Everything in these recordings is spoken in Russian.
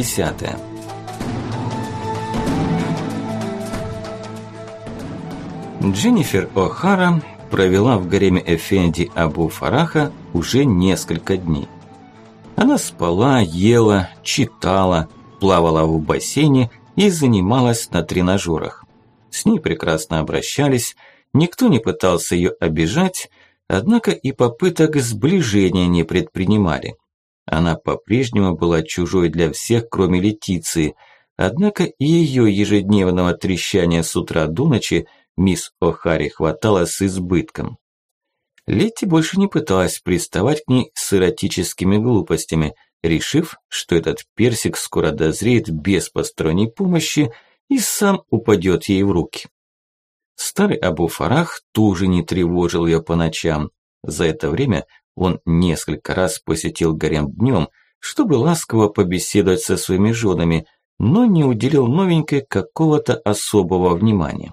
10 Дженнифер О'Хара провела в гареме Эфенди Абу Фараха уже несколько дней. Она спала, ела, читала, плавала в бассейне и занималась на тренажерах. С ней прекрасно обращались, никто не пытался ее обижать, однако и попыток сближения не предпринимали. Она по-прежнему была чужой для всех, кроме Летиции, однако и ее ежедневного трещания с утра до ночи мисс О'Харри хватало с избытком. Летти больше не пыталась приставать к ней с эротическими глупостями, решив, что этот персик скоро дозреет без посторонней помощи и сам упадет ей в руки. Старый Абу Фарах тоже не тревожил ее по ночам. За это время он несколько раз посетил гарем днем, чтобы ласково побеседовать со своими женами, но не уделил новенькой какого-то особого внимания.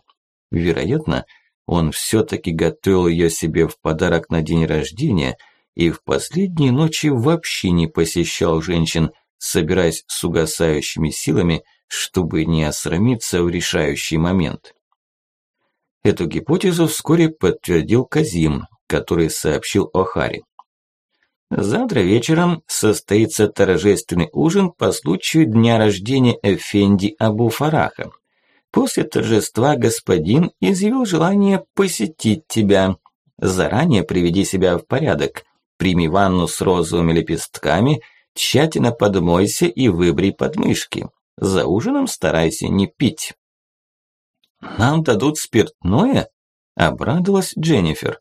Вероятно, он все-таки готовил ее себе в подарок на день рождения и в последние ночи вообще не посещал женщин, собираясь с угасающими силами, чтобы не осрамиться в решающий момент. Эту гипотезу вскоре подтвердил Казим, который сообщил о Харе. Завтра вечером состоится торжественный ужин по случаю дня рождения Эфенди Абу Фараха. После торжества господин изъявил желание посетить тебя. Заранее приведи себя в порядок, прими ванну с розовыми лепестками, тщательно подмойся и выбри подмышки. За ужином старайся не пить. «Нам дадут спиртное?» – обрадовалась Дженнифер.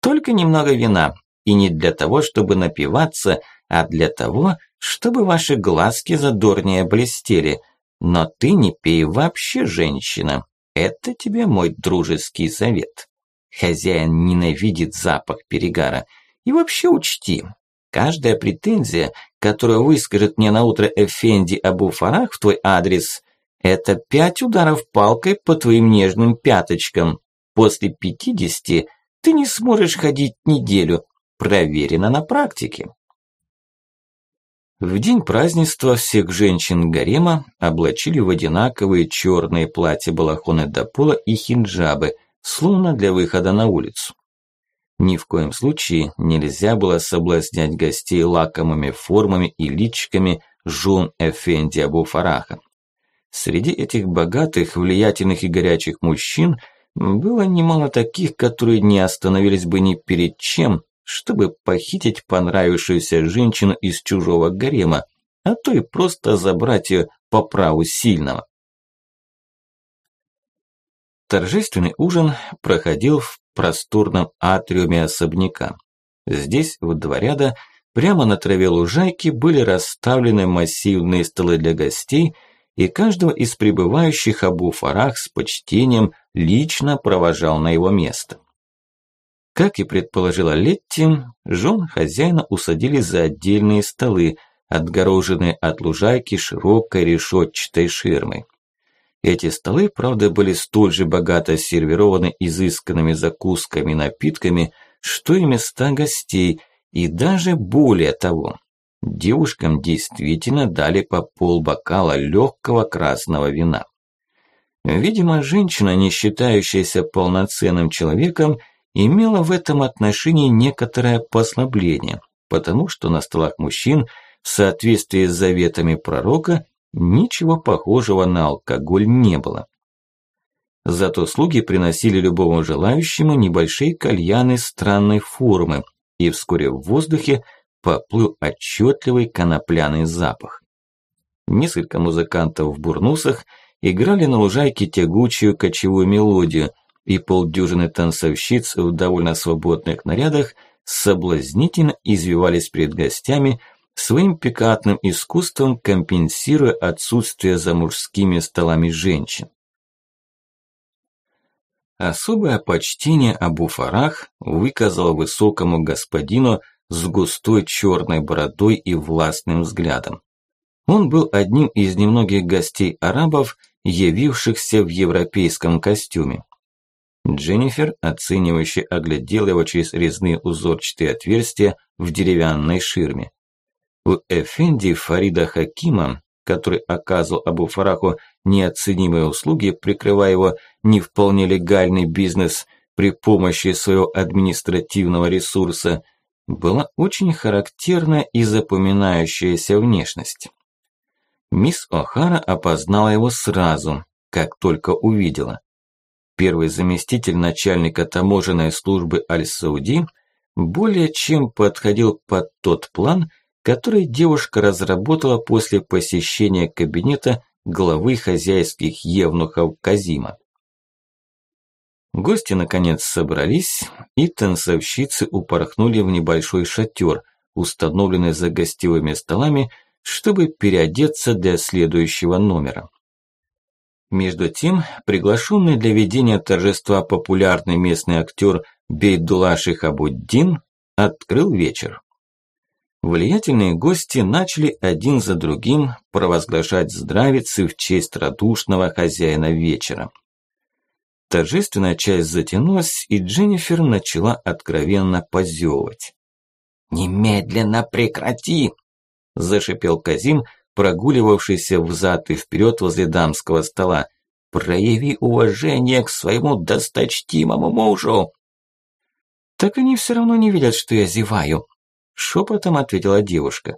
«Только немного вина, и не для того, чтобы напиваться, а для того, чтобы ваши глазки задорнее блестели. Но ты не пей вообще, женщина. Это тебе мой дружеский совет. Хозяин ненавидит запах перегара. И вообще учти, каждая претензия, которую выскажет мне на утро Эфенди Абу Фарах в твой адрес, это пять ударов палкой по твоим нежным пяточкам. После пятидесяти ты не сможешь ходить неделю. Проверено на практике. В день празднества всех женщин гарема облачили в одинаковые черные платья-балахоны до пола и хинджабы, словно для выхода на улицу. Ни в коем случае нельзя было соблазнять гостей лакомыми формами и личиками жен Эфенди Абу Фараха. Среди этих богатых, влиятельных и горячих мужчин было немало таких, которые не остановились бы ни перед чем, чтобы похитить понравившуюся женщину из чужого гарема, а то и просто забрать ее по праву сильного. Торжественный ужин проходил в просторном атриуме особняка. Здесь, в два ряда, прямо на траве лужайки были расставлены массивные столы для гостей, и каждого из прибывающих Абу Фарах с почтением лично провожал на его место. Как и предположила Летти, жен хозяина усадили за отдельные столы, отгороженные от лужайки широкой решетчатой ширмой. Эти столы, правда, были столь же богато сервированы изысканными закусками и напитками, что и места гостей, и даже более того. Девушкам действительно дали по полбокала легкого красного вина. Видимо, женщина, не считающаяся полноценным человеком, имела в этом отношении некоторое послабление, потому что на столах мужчин в соответствии с заветами пророка ничего похожего на алкоголь не было. Зато слуги приносили любому желающему небольшие кальяны странной формы, и вскоре в воздухе поплыл отчетливый конопляный запах. Несколько музыкантов в бурнусах играли на лужайке тягучую кочевую мелодию – и полдюжины танцовщиц в довольно свободных нарядах соблазнительно извивались перед гостями, своим пикантным искусством компенсируя отсутствие за мужскими столами женщин. Особое почтение Абу Фарах выказал высокому господину с густой черной бородой и властным взглядом. Он был одним из немногих гостей арабов, явившихся в европейском костюме. Дженнифер, оценивающе оглядела его через резные узорчатые отверстия в деревянной ширме. У Эфенди Фарида Хакима, который оказывал Абу Фараху неоценимые услуги, прикрывая его не вполне легальный бизнес при помощи своего административного ресурса, была очень характерная и запоминающаяся внешность. Мисс О'Хара опознала его сразу, как только увидела. Первый заместитель начальника таможенной службы Аль-Сауди более чем подходил под тот план, который девушка разработала после посещения кабинета главы хозяйских евнухов Казима. Гости наконец собрались, и танцовщицы упорхнули в небольшой шатер, установленный за гостевыми столами, чтобы переодеться для следующего номера. Между тем, приглашенный для ведения торжества популярный местный актер Бейдула Шихабуддин открыл вечер. Влиятельные гости начали один за другим провозглашать здравицы в честь радушного хозяина вечера. Торжественная часть затянулась, и Дженнифер начала откровенно позевывать. «Немедленно прекрати!» – зашипел Казим, прогуливавшийся взад и вперед возле дамского стола. «Прояви уважение к своему досточтимому мужу!» «Так они все равно не видят, что я зеваю», – шепотом ответила девушка.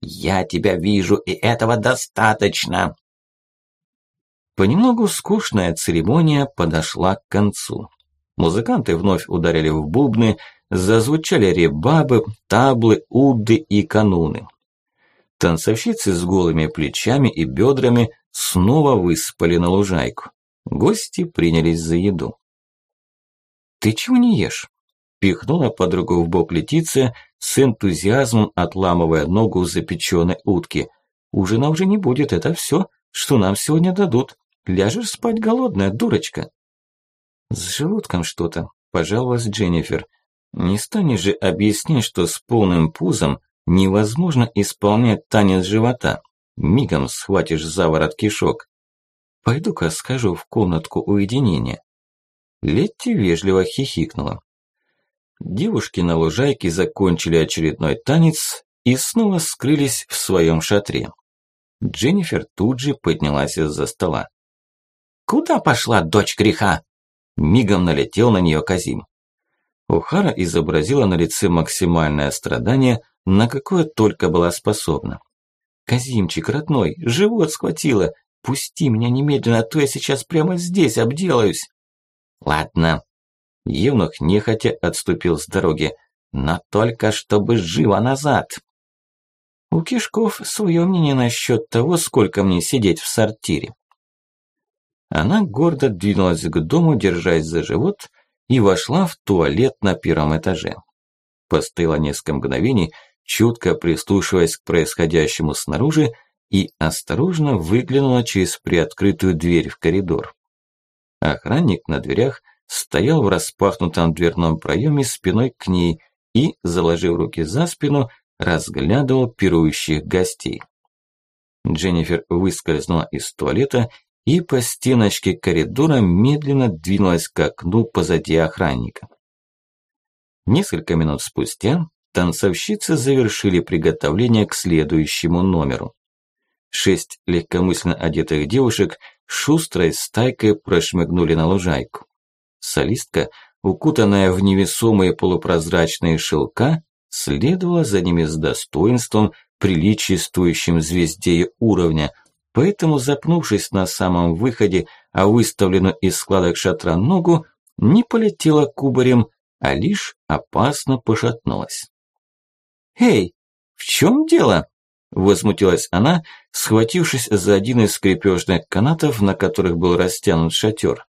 «Я тебя вижу, и этого достаточно!» Понемногу скучная церемония подошла к концу. Музыканты вновь ударили в бубны, зазвучали ребабы, таблы, удды и кануны. Танцовщицы с голыми плечами и бедрами снова выспали на лужайку. Гости принялись за еду. «Ты чего не ешь?» Пихнула подругу в бок Летиция, с энтузиазмом отламывая ногу запеченной утки. «Ужина уже не будет, это все, что нам сегодня дадут. Ляжешь спать голодная, дурочка». «С желудком что-то», – пожаловалась Дженнифер. «Не станешь же объяснять, что с полным пузом Невозможно исполнять танец живота. Мигом схватишь за ворот кишок. Пойду-ка скажу в комнатку уединения. Летти вежливо хихикнула. Девушки на лужайке закончили очередной танец и снова скрылись в своем шатре. Дженнифер тут же поднялась из-за стола. «Куда пошла дочь греха?» Мигом налетел на нее Казим. Ухара изобразила на лице максимальное страдание – на какое только была способна. «Казимчик, родной, живот схватило. Пусти меня немедленно, а то я сейчас прямо здесь обделаюсь». «Ладно». Евнух нехотя отступил с дороги, но только чтобы живо назад. У Кишков свое мнение насчет того, сколько мне сидеть в сортире. Она гордо двинулась к дому, держась за живот, и вошла в туалет на первом этаже. Постояла несколько мгновений, чутко прислушиваясь к происходящему снаружи и осторожно выглянула через приоткрытую дверь в коридор. Охранник на дверях стоял в распахнутом дверном проеме спиной к ней и, заложив руки за спину, разглядывал пирующих гостей. Дженнифер выскользнула из туалета и по стеночке коридора медленно двинулась к окну позади охранника. Несколько минут спустя танцовщицы завершили приготовление к следующему номеру. Шесть легкомысленно одетых девушек шустрой стайкой прошмыгнули на лужайку. Солистка, укутанная в невесомые полупрозрачные шелка, следовала за ними с достоинством, приличествующим звезде уровня, поэтому, запнувшись на самом выходе, а выставленную из складок шатра ногу, не полетела кубарем, а лишь опасно пошатнулась. «Эй, в чем дело?» – возмутилась она, схватившись за один из скрепежных канатов, на которых был растянут шатер.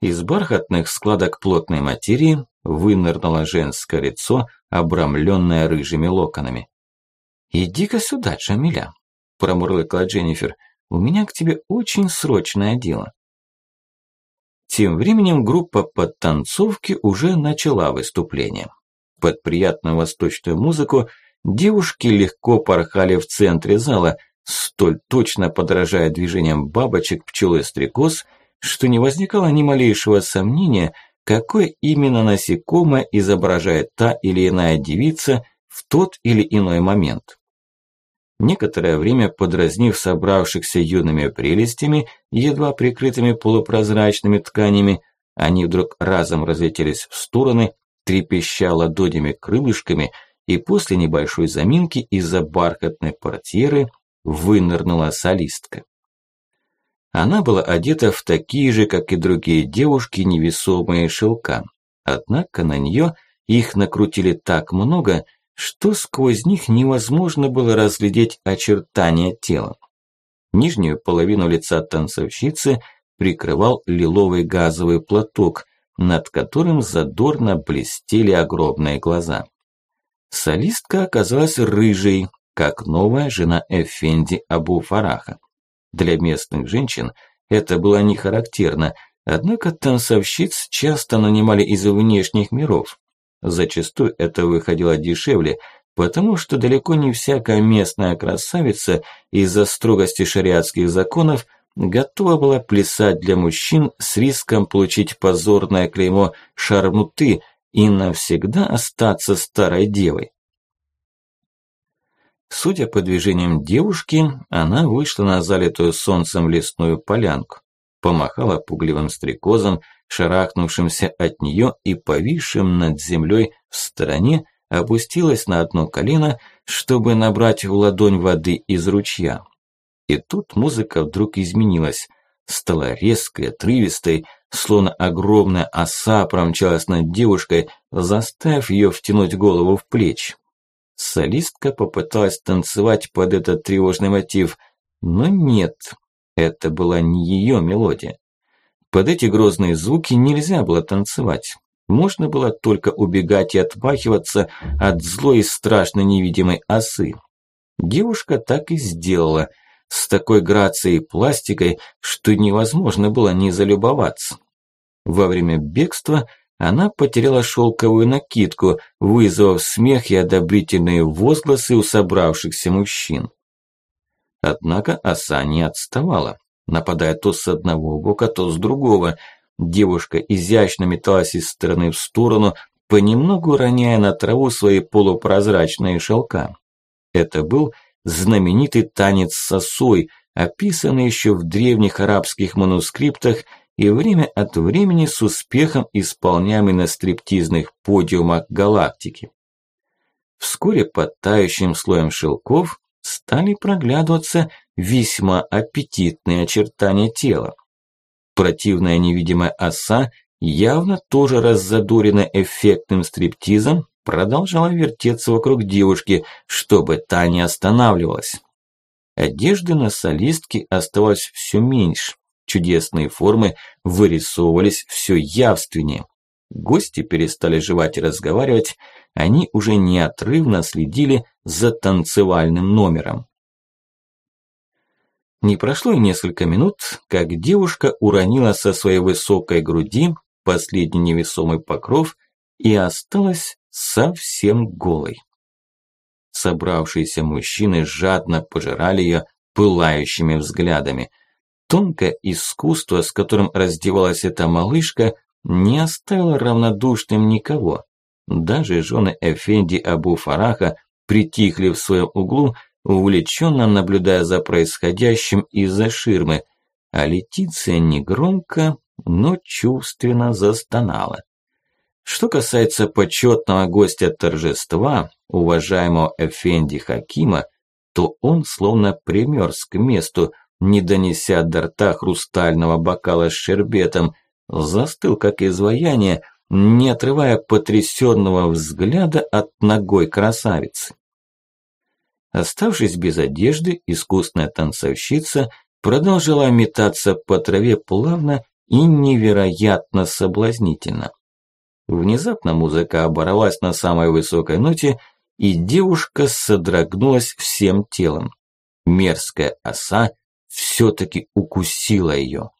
Из бархатных складок плотной материи вынырнуло женское лицо, обрамленное рыжими локонами. «Иди-ка сюда, Джамиля», – промурлыкала Дженнифер, – «у меня к тебе очень срочное дело». Тем временем группа подтанцовки уже начала выступление. Под приятную восточную музыку девушки легко порхали в центре зала, столь точно подражая движениям бабочек, пчел и стрекоз, что не возникало ни малейшего сомнения, какое именно насекомое изображает та или иная девица, в тот или иной момент. Некоторое время подразнив собравшихся юными прелестями, едва прикрытыми полупрозрачными тканями, они вдруг разом разлетелись в стороны, трепеща ладонями крылышками, и после небольшой заминки из-за бархатной портьеры вынырнула солистка. Она была одета в такие же, как и другие девушки, невесомые шелка. Однако на нее их накрутили так много, что сквозь них невозможно было разглядеть очертания тела. Нижнюю половину лица танцовщицы прикрывал лиловый газовый платок, над которым задорно блестели огромные глаза. Солистка оказалась рыжей, как новая жена Эфенди Абу Фараха. Для местных женщин это было не характерно, однако танцовщиц часто нанимали из внешних миров. Зачастую это выходило дешевле, потому что далеко не всякая местная красавица из-за строгости шариатских законов готова была плясать для мужчин с риском получить позорное клеймо «шармуты» и навсегда остаться старой девой. Судя по движениям девушки, она вышла на залитую солнцем лесную полянку, помахала пугливым стрекозом, шарахнувшимся от нее и повисшим над землей в стороне, опустилась на одно колено, чтобы набрать в ладонь воды из ручья. И тут музыка вдруг изменилась, стала резкой, отрывистой, словно огромная оса промчалась над девушкой, заставив ее втянуть голову в плечи. Солистка попыталась танцевать под этот тревожный мотив, но нет, это была не ее мелодия. Под эти грозные звуки нельзя было танцевать. Можно было только убегать и отмахиваться от злой и страшно невидимой осы. Девушка так и сделала, с такой грацией и пластикой, что невозможно было не залюбоваться. Во время бегства она потеряла шелковую накидку, вызвав смех и одобрительные возгласы у собравшихся мужчин. Однако оса не отставала, нападая то с одного бока, то с другого. Девушка изящно металась из стороны в сторону, понемногу роняя на траву свои полупрозрачные шелка. Это был знаменитый танец с осой, описанный еще в древних арабских манускриптах и время от времени с успехом исполняемый на стриптизных подиумах галактики. Вскоре под тающим слоем шелков стали проглядываться весьма аппетитные очертания тела. Противная невидимая оса, явно тоже раззадорена эффектным стриптизом, продолжала вертеться вокруг девушки, чтобы та не останавливалась. Одежды на солистке оставалось все меньше, Чудесные формы вырисовывались все явственнее. Гости перестали жевать и разговаривать, они уже неотрывно следили за танцевальным номером. Не прошло и несколько минут, как девушка уронила со своей высокой груди последний невесомый покров и осталась совсем голой. Собравшиеся мужчины жадно пожирали ее пылающими взглядами. Тонкое искусство, с которым раздевалась эта малышка, не оставило равнодушным никого. Даже жены Эфенди Абу Фараха притихли в своем углу, увлеченно наблюдая за происходящим из-за ширмы, а Летиция негромко, но чувственно застонала. Что касается почетного гостя торжества, уважаемого Эфенди Хакима, то он словно примерз к месту, не донеся до рта хрустального бокала с шербетом, застыл как изваяние, не отрывая потрясенного взгляда от ногой красавицы. Оставшись без одежды, искусная танцовщица продолжила метаться по траве плавно и невероятно соблазнительно. Внезапно музыка оборвалась на самой высокой ноте, и девушка содрогнулась всем телом. Мерзкая оса все-таки укусила ее.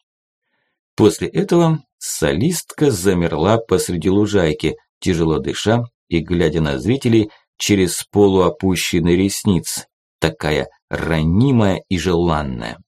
После этого солистка замерла посреди лужайки, тяжело дыша и глядя на зрителей через полуопущенные ресницы, такая ранимая и желанная.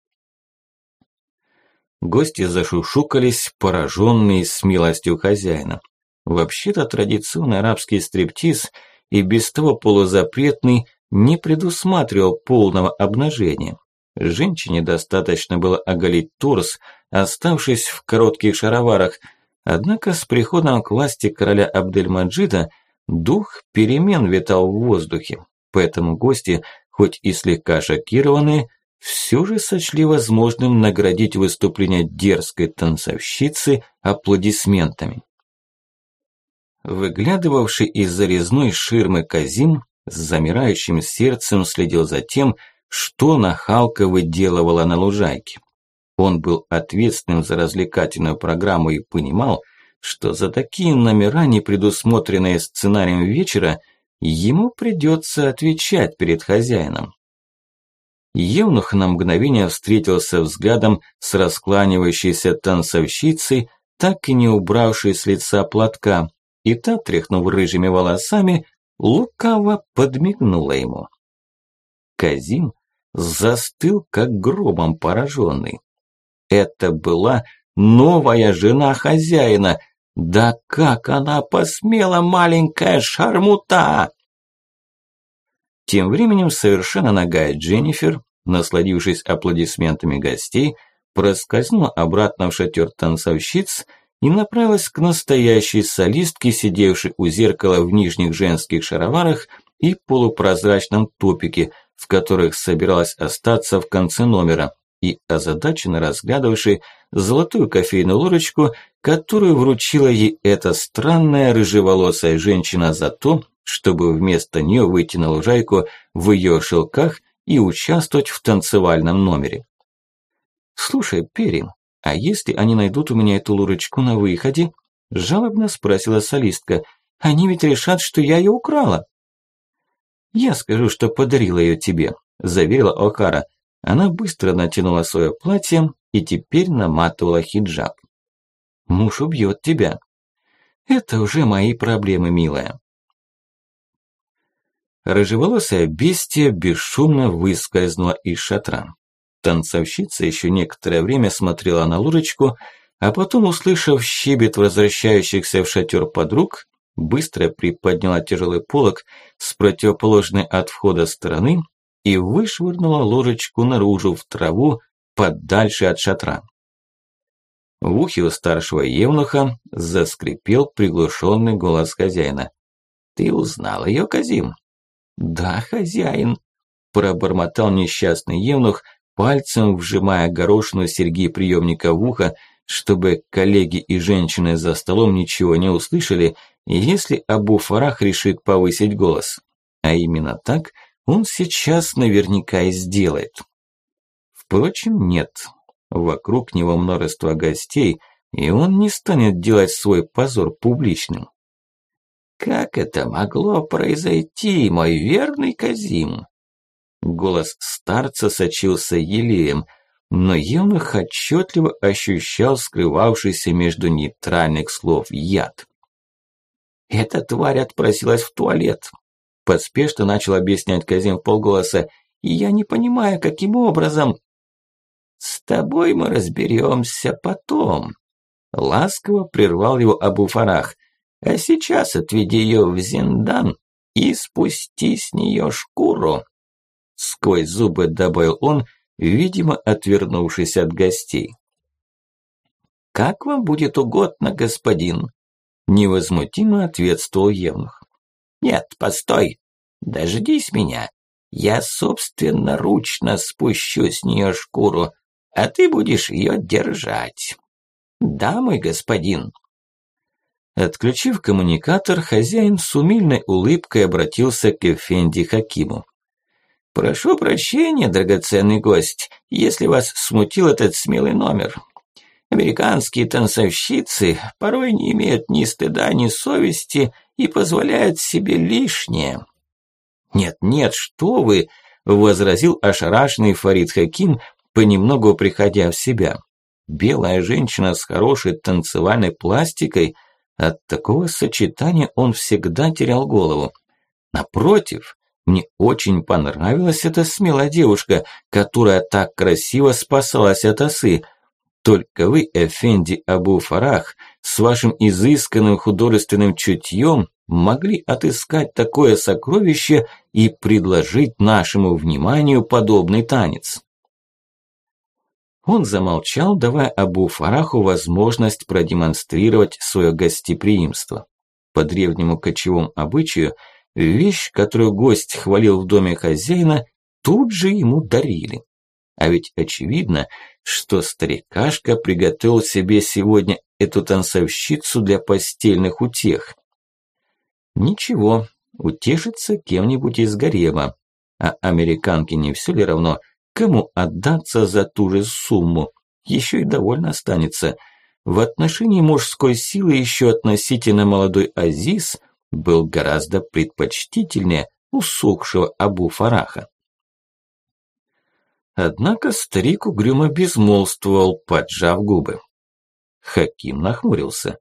Гости зашушукались, пораженные смелостью хозяина. Вообще-то традиционный арабский стриптиз и без того полузапретный не предусматривал полного обнажения. Женщине достаточно было оголить торс, оставшись в коротких шароварах, однако с приходом к власти короля Абдельмаджида дух перемен витал в воздухе, поэтому гости, хоть и слегка шокированные, все же сочли возможным наградить выступление дерзкой танцовщицы аплодисментами. Выглядывавший из-за резной ширмы Казим с замирающим сердцем следил за тем, что нахалка выделывала на лужайке. Он был ответственным за развлекательную программу и понимал, что за такие номера, не предусмотренные сценарием вечера, ему придется отвечать перед хозяином. Евнух на мгновение встретился взглядом с раскланивающейся танцовщицей, так и не убравшей с лица платка, и та, тряхнув рыжими волосами, лукаво подмигнула ему. Казим застыл, как гробом пораженный. Это была новая жена хозяина. Да как она посмела, маленькая шармута! Тем временем совершенно нагая Дженнифер, насладившись аплодисментами гостей, проскользнула обратно в шатер танцовщиц и направилась к настоящей солистке, сидевшей у зеркала в нижних женских шароварах и полупрозрачном топике, в которых собиралась остаться в конце номера, и озадаченно разглядывавший золотую кофейную ложечку, которую вручила ей эта странная рыжеволосая женщина за то, чтобы вместо нее выйти на лужайку в ее шелках и участвовать в танцевальном номере. «Слушай, Перин, а если они найдут у меня эту лурочку на выходе?» – жалобно спросила солистка. «Они ведь решат, что я ее украла». «Я скажу, что подарила ее тебе», – заверила Охара. Она быстро натянула свое платье и теперь наматывала хиджаб. «Муж убьет тебя». «Это уже мои проблемы, милая». Рыжеволосая бестия бесшумно выскользнула из шатра. Танцовщица еще некоторое время смотрела на Лурочку, а потом, услышав щебет возвращающихся в шатер подруг, быстро приподняла тяжелый полог с противоположной от входа стороны и вышвырнула ложечку наружу в траву, подальше от шатра. В ухе у старшего евнуха заскрипел приглушенный голос хозяина. «Ты узнал ее, Казим?» «Да, хозяин», – пробормотал несчастный евнух, пальцем вжимая горошину серьги приемника в ухо, чтобы коллеги и женщины за столом ничего не услышали, если Абу Фарах решит повысить голос. А именно так он сейчас наверняка и сделает. Впрочем, нет. Вокруг него множество гостей, и он не станет делать свой позор публичным. «Как это могло произойти, мой верный Казим?» Голос старца сочился елеем, но Евнух отчетливо ощущал скрывавшийся между нейтральных слов яд. «Эта тварь отпросилась в туалет», – поспешно начал объяснять Казим полголоса, «и я не понимаю, каким образом...» «С тобой мы разберемся потом», – ласково прервал его Абу Фарах, «а сейчас отведи ее в Зиндан и спусти с нее шкуру». Сквозь зубы добавил он, видимо, отвернувшись от гостей. «Как вам будет угодно, господин?» Невозмутимо ответствовал Евнух. «Нет, постой, дождись меня. Я собственноручно спущу с нее шкуру, а ты будешь ее держать». «Да, мой господин». Отключив коммуникатор, хозяин с умильной улыбкой обратился к Эфенди Хакиму. «Прошу прощения, драгоценный гость, если вас смутил этот смелый номер. Американские танцовщицы порой не имеют ни стыда, ни совести и позволяют себе лишнее». «Нет, нет, что вы!» – возразил ошарашенный Фарид Хаким, понемногу приходя в себя. «Белая женщина с хорошей танцевальной пластикой – от такого сочетания он всегда терял голову. Напротив, мне очень понравилась эта смелая девушка, которая так красиво спасалась от осы. Только вы, Эфенди Абу Фарах, с вашим изысканным художественным чутьем могли отыскать такое сокровище и предложить нашему вниманию подобный танец? Он замолчал, давая Абу Фараху возможность продемонстрировать свое гостеприимство. По древнему кочевому обычаю, вещь, которую гость хвалил в доме хозяина, тут же ему дарили. А ведь очевидно, что старикашка приготовил себе сегодня эту танцовщицу для постельных утех. Ничего, утешится кем-нибудь из гарема. А американке не все ли равно, кому отдаться за ту же сумму? Еще и довольно останется. В отношении мужской силы еще относительно молодой Азиз был гораздо предпочтительнее усохшего Абу Фараха. Однако старик угрюмо безмолвствовал, поджав губы. Хаким нахмурился.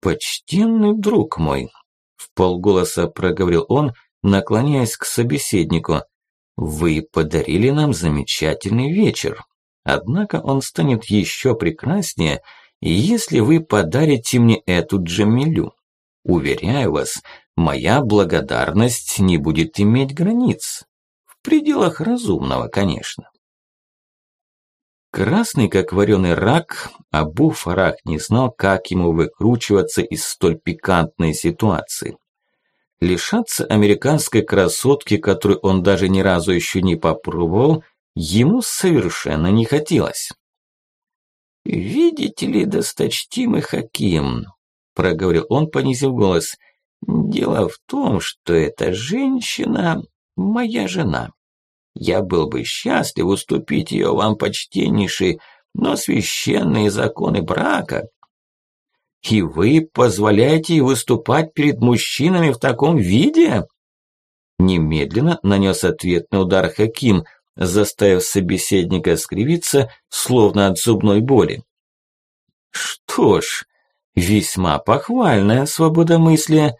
«Почтенный друг мой», – в полголоса проговорил он, наклоняясь к собеседнику, – «вы подарили нам замечательный вечер. Однако он станет еще прекраснее, если вы подарите мне эту Джамилю. Уверяю вас, моя благодарность не будет иметь границ. В пределах разумного, конечно. Красный, как вареный рак, Абу Фарах не знал, как ему выкручиваться из столь пикантной ситуации. Лишаться американской красотки, которую он даже ни разу еще не попробовал, ему совершенно не хотелось. «Видите ли, досточтимый Хаким», – проговорил он, понизив голос, – «дело в том, что эта женщина – моя жена». Я был бы счастлив уступить ее вам, почтеннейший, но священные законы брака... И вы позволяете выступать перед мужчинами в таком виде? Немедленно нанес ответный удар Хаким, заставив собеседника скривиться, словно от зубной боли. Что ж, весьма похвальная свобода мысли.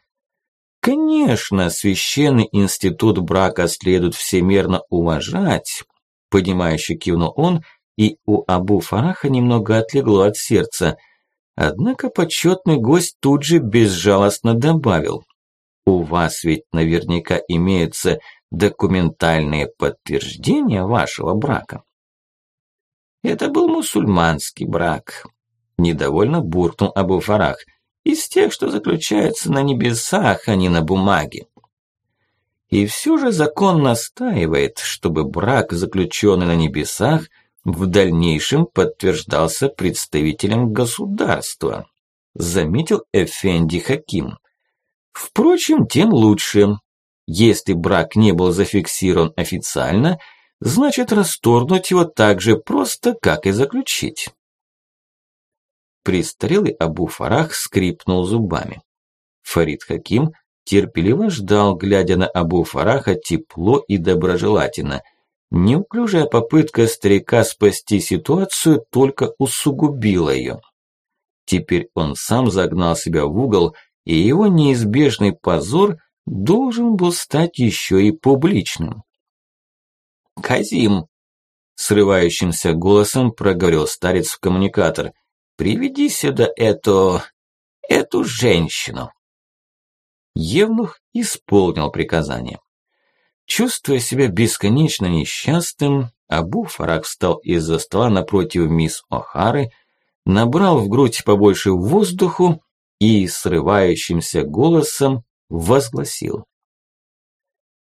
Конечно, священный институт брака следует всемерно уважать, понимающе кивнул он, и у Абу Фараха немного отлегло от сердца. Однако почетный гость тут же безжалостно добавил. У вас ведь наверняка имеются документальные подтверждения вашего брака. Это был мусульманский брак. Недовольно буркнул Абу Фарах – из тех, что заключаются на небесах, а не на бумаге. И все же закон настаивает, чтобы брак, заключенный на небесах, в дальнейшем подтверждался представителем государства, заметил Эфенди Хаким. Впрочем, тем лучше. Если брак не был зафиксирован официально, значит расторгнуть его так же просто, как и заключить. Престарелый Абу Фарах скрипнул зубами. Фарид Хаким терпеливо ждал, глядя на Абу Фараха тепло и доброжелательно. Неуклюжая попытка старика спасти ситуацию только усугубила ее. Теперь он сам загнал себя в угол, и его неизбежный позор должен был стать еще и публичным. «Казим!» – срывающимся голосом проговорил старец в коммуникатор – Приведи сюда эту... эту женщину. Евнух исполнил приказание. Чувствуя себя бесконечно несчастным, Абу Фарак встал из-за стола напротив мисс О'Хары, набрал в грудь побольше воздуху и срывающимся голосом возгласил.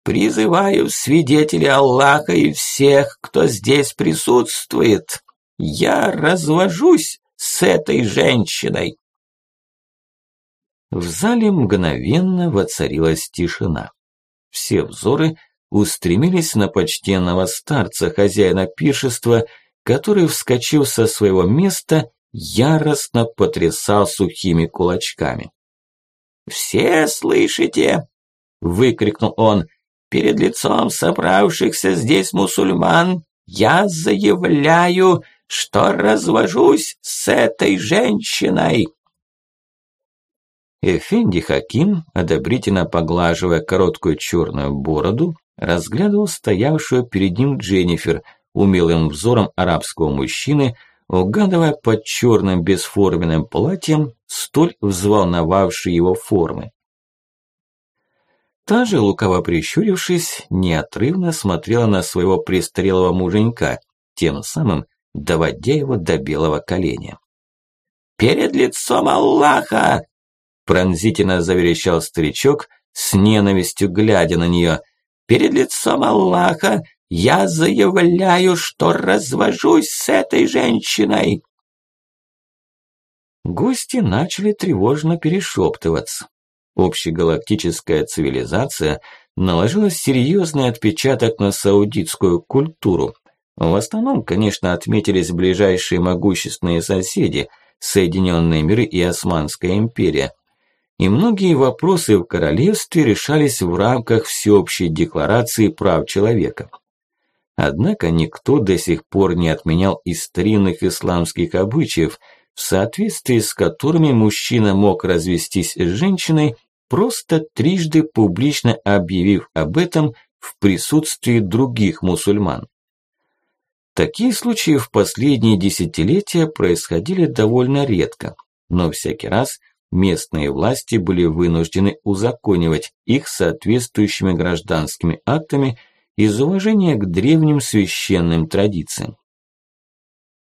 «Призываю свидетелей Аллаха и всех, кто здесь присутствует. Я развожусь с этой женщиной!» В зале мгновенно воцарилась тишина. Все взоры устремились на почтенного старца, хозяина пиршества, который, вскочив со своего места, яростно потрясал сухими кулачками. «Все слышите?» – выкрикнул он. «Перед лицом собравшихся здесь мусульман я заявляю, что развожусь с этой женщиной!» Эфенди Хаким, одобрительно поглаживая короткую черную бороду, разглядывал стоявшую перед ним Дженнифер умелым взором арабского мужчины, угадывая под черным бесформенным платьем столь взволновавшие его формы. Та же, лукаво прищурившись, неотрывно смотрела на своего престарелого муженька, тем самым доводя его до белого коленя. «Перед лицом Аллаха!» Пронзительно заверещал старичок, с ненавистью глядя на нее. «Перед лицом Аллаха я заявляю, что развожусь с этой женщиной!» Гости начали тревожно перешептываться. Общегалактическая цивилизация наложила серьезный отпечаток на саудитскую культуру. В основном, конечно, отметились ближайшие могущественные соседи – Соединенные миры и Османская империя. И многие вопросы в королевстве решались в рамках всеобщей декларации прав человека. Однако никто до сих пор не отменял и старинных исламских обычаев, в соответствии с которыми мужчина мог развестись с женщиной, просто трижды публично объявив об этом в присутствии других мусульман. Такие случаи в последние десятилетия происходили довольно редко, но всякий раз местные власти были вынуждены узаконивать их соответствующими гражданскими актами из уважения к древним священным традициям.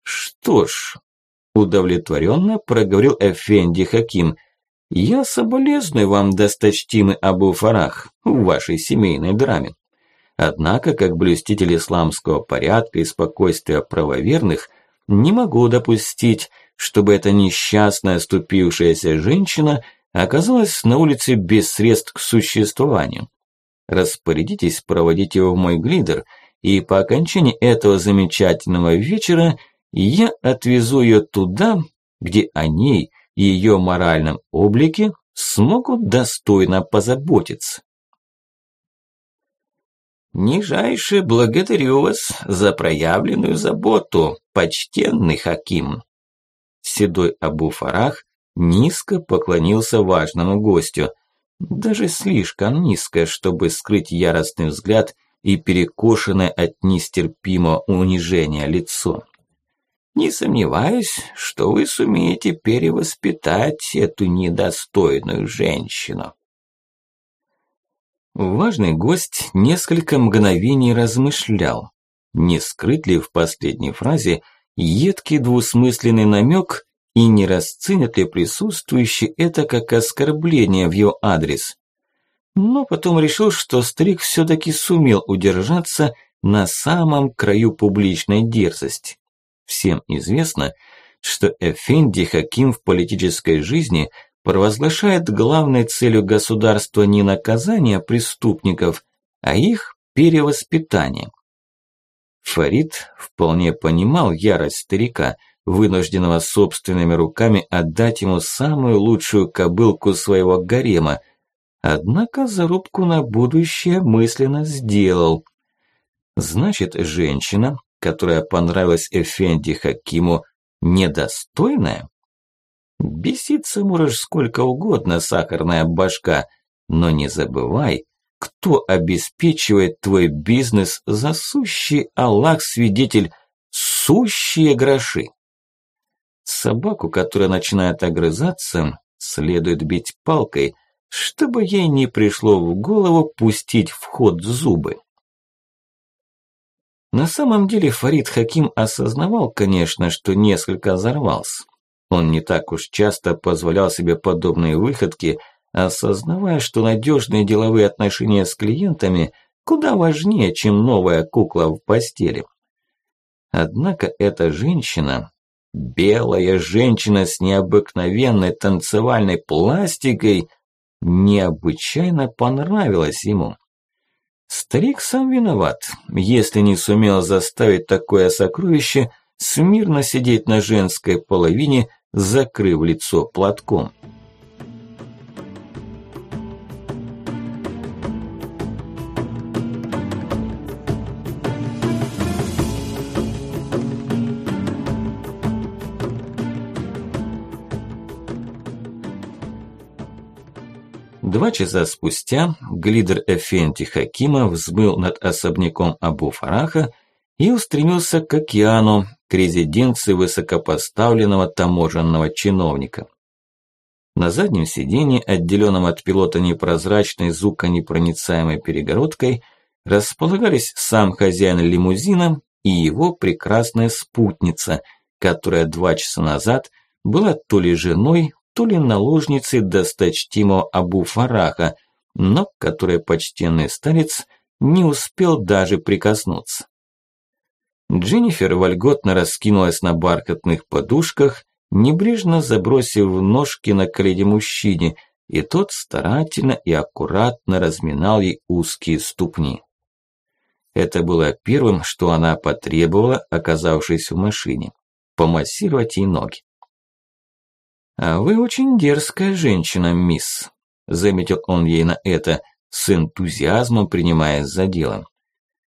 Что ж, удовлетворенно проговорил Эфенди Хаким, я соболезную вам, досточтимый Абу Фарах, в вашей семейной драме. Однако, как блюститель исламского порядка и спокойствия правоверных, не могу допустить, чтобы эта несчастная ступившаяся женщина оказалась на улице без средств к существованию. Распорядитесь проводить его в мой глидер, и по окончании этого замечательного вечера я отвезу ее туда, где о ней и ее моральном облике смогут достойно позаботиться. «Нижайше благодарю вас за проявленную заботу, почтенный Хаким». Седой Абу Фарах низко поклонился важному гостю, даже слишком низко, чтобы скрыть яростный взгляд и перекошенное от нестерпимого унижения лицо. «Не сомневаюсь, что вы сумеете перевоспитать эту недостойную женщину». Важный гость несколько мгновений размышлял, не скрыт ли в последней фразе едкий двусмысленный намек и не расценят ли присутствующие это как оскорбление в его адрес. Но потом решил, что старик все-таки сумел удержаться на самом краю публичной дерзости. Всем известно, что Эфенди Хаким в политической жизни – провозглашает главной целью государства не наказание преступников, а их перевоспитание. Фарид вполне понимал ярость старика, вынужденного собственными руками отдать ему самую лучшую кобылку своего гарема, однако зарубку на будущее мысленно сделал. Значит, женщина, которая понравилась Эфенди Хакиму, недостойная? Беситься можешь сколько угодно, сахарная башка, но не забывай, кто обеспечивает твой бизнес за сущий Аллах-свидетель, сущие гроши. Собаку, которая начинает огрызаться, следует бить палкой, чтобы ей не пришло в голову пустить в ход зубы. На самом деле Фарид Хаким осознавал, конечно, что несколько взорвался. Он не так уж часто позволял себе подобные выходки, осознавая, что надежные деловые отношения с клиентами куда важнее, чем новая кукла в постели. Однако эта женщина, белая женщина с необыкновенной танцевальной пластикой, необычайно понравилась ему. Старик сам виноват, если не сумел заставить такое сокровище – смирно сидеть на женской половине, закрыв лицо платком. Два часа спустя глидер Эфенти Хакима взмыл над особняком Абу Фараха и устремился к океану, к резиденции высокопоставленного таможенного чиновника. На заднем сиденье, отделенном от пилота непрозрачной звуконепроницаемой перегородкой, располагались сам хозяин лимузина и его прекрасная спутница, которая два часа назад была то ли женой, то ли наложницей досточтимого Абу Фараха, но к которой почтенный старец не успел даже прикоснуться. Дженнифер вольготно раскинулась на бархатных подушках, небрежно забросив ножки на колени мужчине, и тот старательно и аккуратно разминал ей узкие ступни. Это было первым, что она потребовала, оказавшись в машине – помассировать ей ноги. «А вы очень дерзкая женщина, мисс», – заметил он ей на это, с энтузиазмом принимаясь за дело.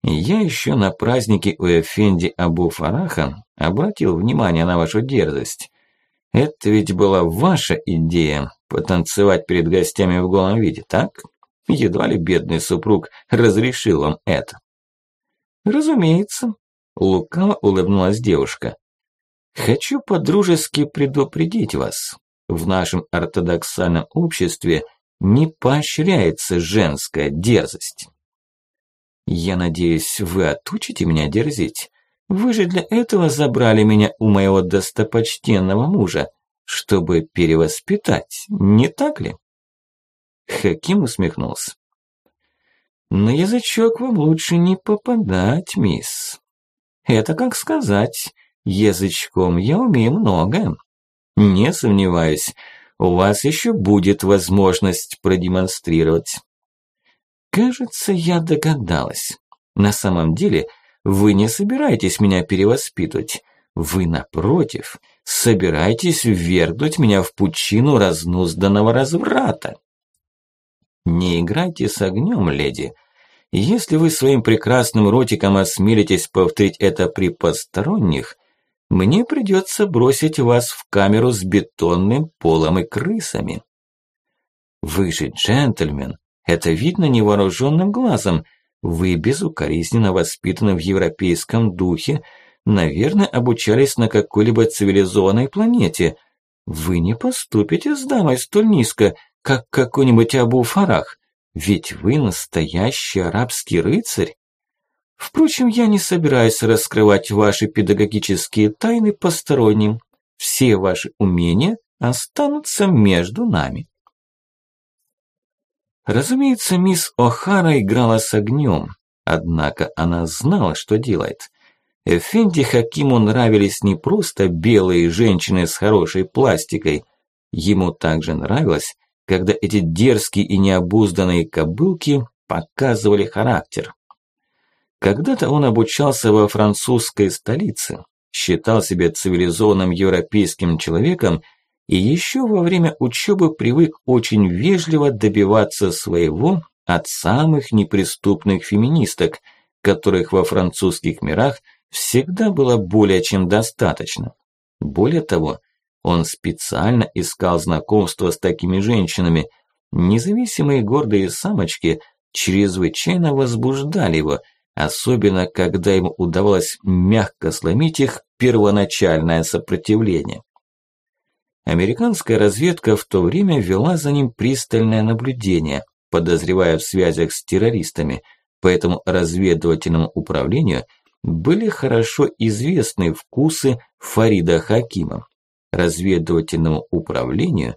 «Я еще на празднике у Эфенди Абу Фараха обратил внимание на вашу дерзость. Это ведь была ваша идея – потанцевать перед гостями в голом виде, так? Едва ли бедный супруг разрешил вам это?» «Разумеется», – лукаво улыбнулась девушка. «Хочу по-дружески предупредить вас. В нашем ортодоксальном обществе не поощряется женская дерзость». «Я надеюсь, вы отучите меня дерзить?» Вы же для этого забрали меня у моего достопочтенного мужа, чтобы перевоспитать, не так ли? Хаким усмехнулся. На язычок вам лучше не попадать, мисс. Это как сказать, язычком я умею много. Не сомневаюсь, у вас еще будет возможность продемонстрировать. Кажется, я догадалась. На самом деле, вы не собираетесь меня перевоспитывать. Вы, напротив, собираетесь ввергнуть меня в пучину разнузданного разврата. Не играйте с огнем, леди. Если вы своим прекрасным ротиком осмелитесь повторить это при посторонних, мне придется бросить вас в камеру с бетонным полом и крысами. Вы же джентльмен, это видно невооруженным глазом – вы безукоризненно воспитаны в европейском духе, наверное, обучались на какой-либо цивилизованной планете. Вы не поступите с дамой столь низко, как какой-нибудь Абу Фарах, ведь вы настоящий арабский рыцарь. Впрочем, я не собираюсь раскрывать ваши педагогические тайны посторонним. Все ваши умения останутся между нами. Разумеется, мисс О'Хара играла с огнем, однако она знала, что делает. Эфенди Хакиму нравились не просто белые женщины с хорошей пластикой. Ему также нравилось, когда эти дерзкие и необузданные кобылки показывали характер. Когда-то он обучался во французской столице, считал себя цивилизованным европейским человеком и еще во время учебы привык очень вежливо добиваться своего от самых неприступных феминисток, которых во французских мирах всегда было более чем достаточно. Более того, он специально искал знакомства с такими женщинами. Независимые гордые самочки чрезвычайно возбуждали его, особенно когда ему удавалось мягко сломить их первоначальное сопротивление. Американская разведка в то время вела за ним пристальное наблюдение, подозревая в связях с террористами, поэтому разведывательному управлению были хорошо известны вкусы Фарида Хакима, разведывательному управлению,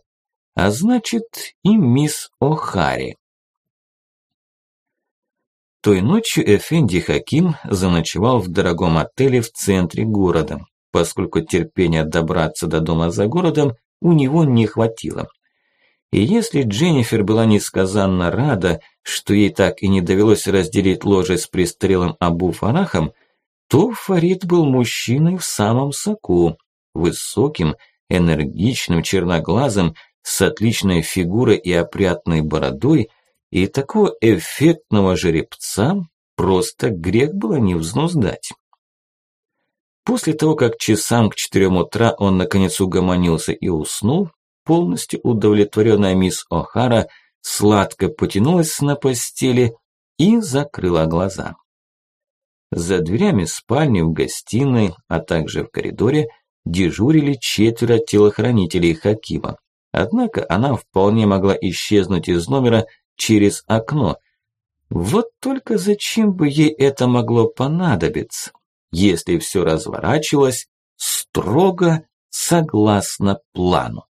а значит и мисс О'Хари. Той ночью Эфенди Хаким заночевал в дорогом отеле в центре города, поскольку терпения добраться до дома за городом у него не хватило. И если Дженнифер была несказанно рада, что ей так и не довелось разделить ложе с престарелым Абу Фарахом, то Фарид был мужчиной в самом соку, высоким, энергичным, черноглазым, с отличной фигурой и опрятной бородой, и такого эффектного жеребца просто грех было не взнуздать. После того, как часам к четырем утра он наконец угомонился и уснул, полностью удовлетворенная мисс О'Хара сладко потянулась на постели и закрыла глаза. За дверями спальни в гостиной, а также в коридоре дежурили четверо телохранителей Хакима, Однако она вполне могла исчезнуть из номера через окно. Вот только зачем бы ей это могло понадобиться, если все разворачивалось строго согласно плану?